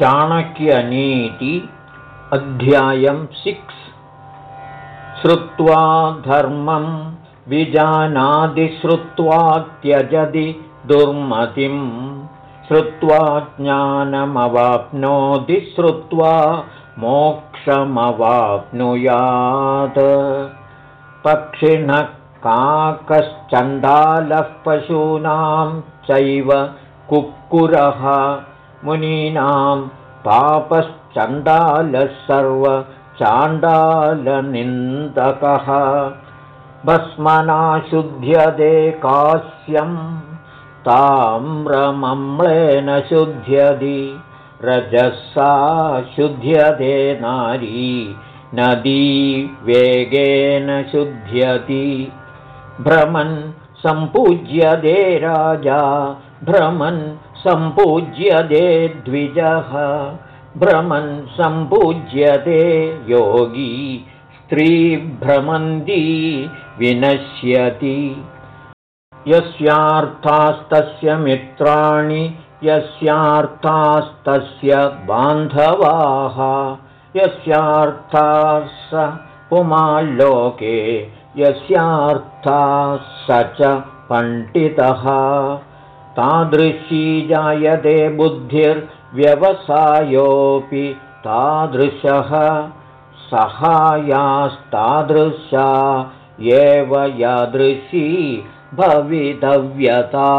चाणक्यनीति अध्यायं सिक्स्। श्रुत्वा धर्मं विजानादिश्रुत्वा त्यजति दुर्मतिं श्रुत्वा ज्ञानमवाप्नोति श्रुत्वा मोक्षमवाप्नुयात्। पक्षिणः काकश्चण्डालः पशूनां चैव कुक्कुरः मुनीनां पापश्चण्डालः सर्वचाण्डालनिन्दकः भस्मना शुध्यते कास्यं ताम्रमम्लेन शुध्यति रजसा शुध्यते नारी नदी वेगेन शुध्यति। भ्रमन् सम्पूज्यते राजा भ्रमन् सम्पूज्यते द्विजः। भ्रमन् सम्पूज्यते योगी। स्त्रीभ्रमन्ती विनश्यति। यस्यार्थास्तस्य मित्राणि यस्यार्थास्तस्य बान्धवाः। यस्यार्थाः स पुमाल्लोके यस्यार्थाः स च पण्डितः तादृशी जायते बुद्धिर्व्यवसायोऽपि तादृशः सहायास्तादृशा एव यादृशी भवितव्यता।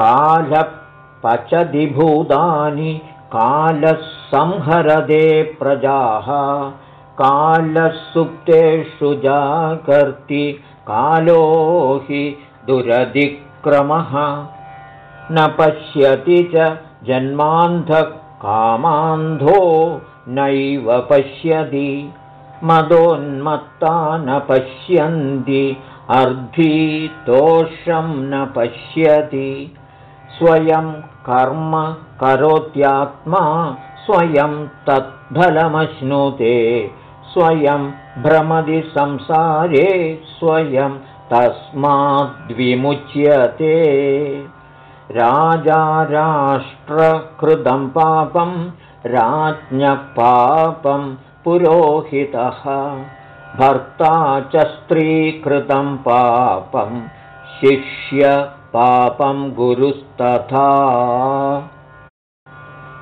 कालपचदिभूतानि कालः संहरदे प्रजाः कालः सुप्तेषु जाकर्ति कालो हि दुरधिक्रमः न पश्यति च जन्मान्धः कामान्धो नैव पश्यति। मदोन्मत्ता न पश्यन्ति अर्धीतोषं न पश्यति। स्वयं कर्म करोत्यात्मा स्वयं तत्फलमश्नुते स्वयं भ्रमदि संसारे स्वयं तस्माद्विमुच्यते। राजा राष्ट्रकृतं पापं राज्ञपापं पुरोहितः। भर्ता च स्त्रीकृतं पापं शिष्य पापं गुरुस्तथा।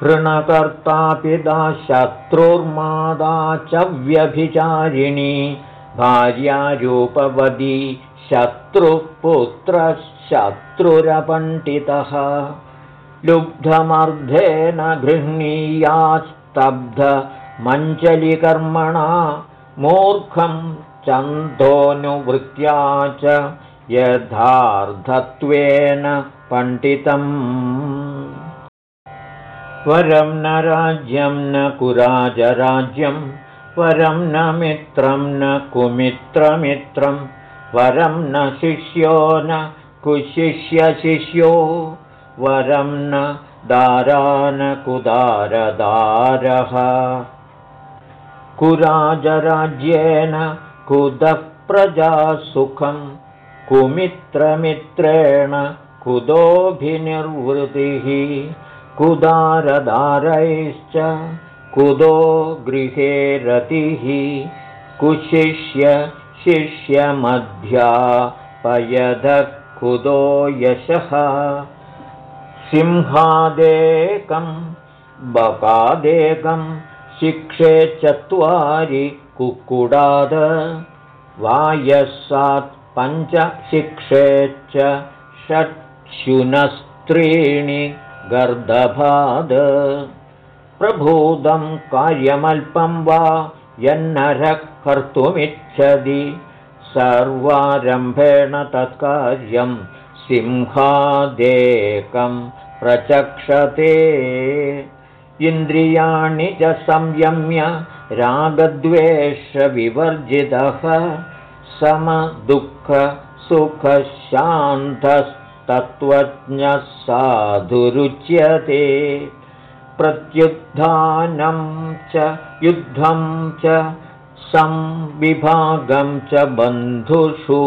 ऋणकर्तापिता शत्रुर्मादा च व्यभिचारिणी भार्यारूपवदी शत्रुरपण्डितः लुब्धमर्धेन गृह्णीयास्तब्धमञ्जलिकर्मणा मूर्खं चन्दोऽनुवृत्त्या च यथार्धत्वेन पण्डितम्। वरं न राज्यं न कुराजराज्यं वरं न मित्रं न कुमित्रमित्रं वरं न शिष्यो न कुशिष्यशिष्यो वरं न दारा न कुदारदारः। कुराजराज्येन कुतः प्रजासुखं कुमित्रमित्रेण कुतोऽभिनिर्वृतिः कुदारदारैश्च कुदो गृहे रतिः कुशिष्य शिष्यमध्या कुदो यशः। सिंहादेकं बकादेकं शिक्षे चत्वारि कुक्कुडाद। वायस्सात् पञ्च शिक्षेच्च षट्शुनस्त्रीणि गर्दभाद। प्रभूतं कार्यमल्पं वा यन्नरः कर्तुमिच्छति। सर्वारम्भेण तत्कार्यं सिंहादेकं प्रचक्षते। इन्द्रियाणि च संयम्य रागद्वेषविवर्जितः। समदुःखसुखशान्तस्तत्त्वज्ञः साधुरुच्यते प्रत्युत्थानं च युद्धं च संविभागं च बन्धुषु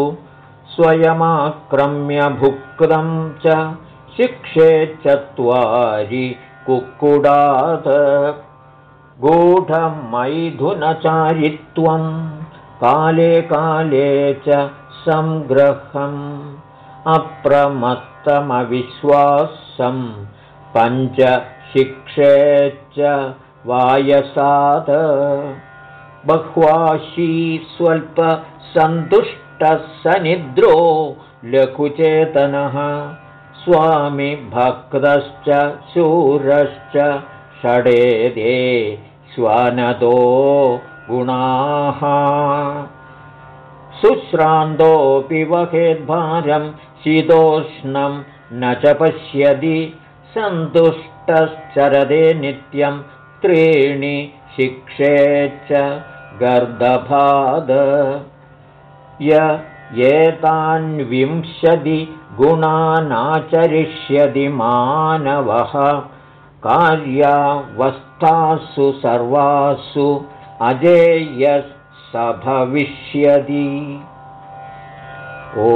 स्वयमाक्रम्य भुक्तं च शिक्षे चत्वारि कुक्कुडात् गूढमैथुनचारित्वं काले काले च सङ्ग्रहम् अप्रमत्तमविश्वासं पञ्चशिक्षे च वायसात् बह्वाशी स्वल्पसन्तुष्टः स निद्रो लघुचेतनः स्वामिभक्तश्च शूरश्च षडेदे श्वानदो गुणाः। शुश्रान्तोऽपि वहेद्भारं शीतोष्णं न च पश्यति सन्तुष्टश्चरदे नित्यं त्रीणि शिक्षे च गर्दभाद। य एतान्विंशति गुणानाचरिष्यति मानवः। कार्यावस्थासु सर्वासु अजेयः स भविष्यति ओ